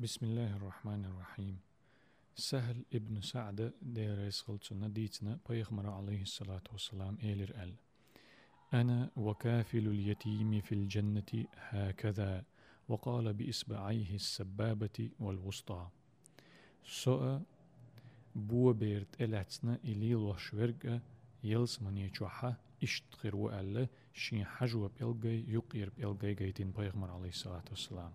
بسم الله الرحمن الرحيم. سهل ابن سعد دير يسغلتنا ديتنا بيغمر عليه الصلاة والسلام إيلر أل. أنا وكافل اليتيم في الجنة هكذا وقال بإصبعيه السبابة والوسطى. سوء بو بيرت إلاتنا إليل وشورق يلس من يجوحا اشتغر وألا شين حجوة بيلغي يقير بيلغي جيتين بيغمر عليه الصلاة والسلام.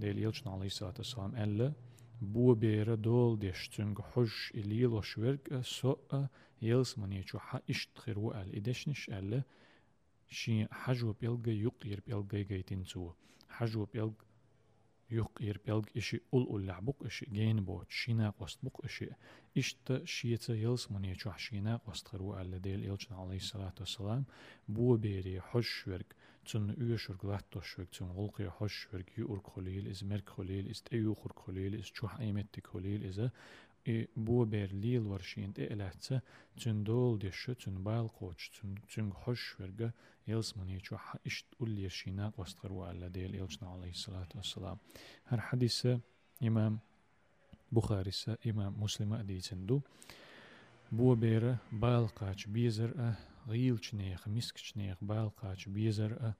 ديل يلشن عليه الصلاة والسلام ألا بو بيرا دول ديش تنگ حج إليل وشورق سوء يلس من يجوحا اشتغر وألا إدشنش ألا شين حجوة بيلغي يقير بيلغي جيتين سوى حجوة بيلغ Juq ir pelg iši ul ul labuk iši geinbo šīnā qostbuk iši ishta šieca jils muniechu ašīnā qostqaru alla del ilchin alayhi salatu wassalam bu beri hoshverk tun uyashur glattoshverk tun ulqi hoshverk yur khulil iz merk khulil iz triyu khur khulil iz chuh aimetti khulil iz и бубер лил варшин и элятся цун дол деши цун байл коч цун цун хош верга элс мани чу ха ишт ул ершина костгар ва алла дел элчна алейхи салату вассалам хар хадисе имам Бухариса имам Муслима дейтинду бубер байл кач безер гилчнех мискчнех байл кач безер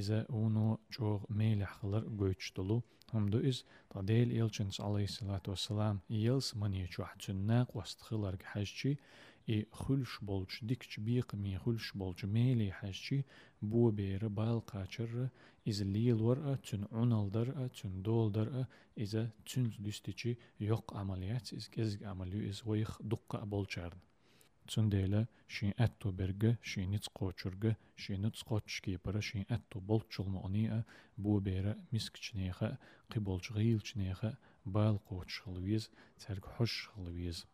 izə uno çox meylə xılır göyçdulu, hamdu iz tadel ilçins aleyhissalatu vesselam yels mani çuhatsunna qostxılar hajçi и хульш болч дикч биқми хульш болч мели хашчи бу бер бал качыр из лил вара чун уналдар чун долдар иза чун дүстичи йоқ амалият из кезг амалю из вайх дуққа болчарн برغ شين نتس قوچرغ شين نتس قوچكيبرا شين أتو بولچل معنيا بو بيرا مسكچنيخا قبولچ غيلچنيخا بال قوچ خلويز ترك حش خلويز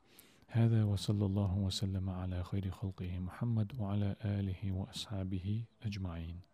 هذا وصلى الله وسلم على خير خلقه محمد وعلى آله وأصحابه أجمعين